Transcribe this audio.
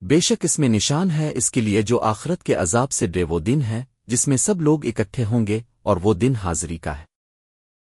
بے شک اس میں نشان ہے اس کے لیے جو آخرت کے عذاب سے ڈے وہ دن ہے، جس میں سب لوگ اکٹھے ہوں گے اور وہ دن حاضری کا ہے۔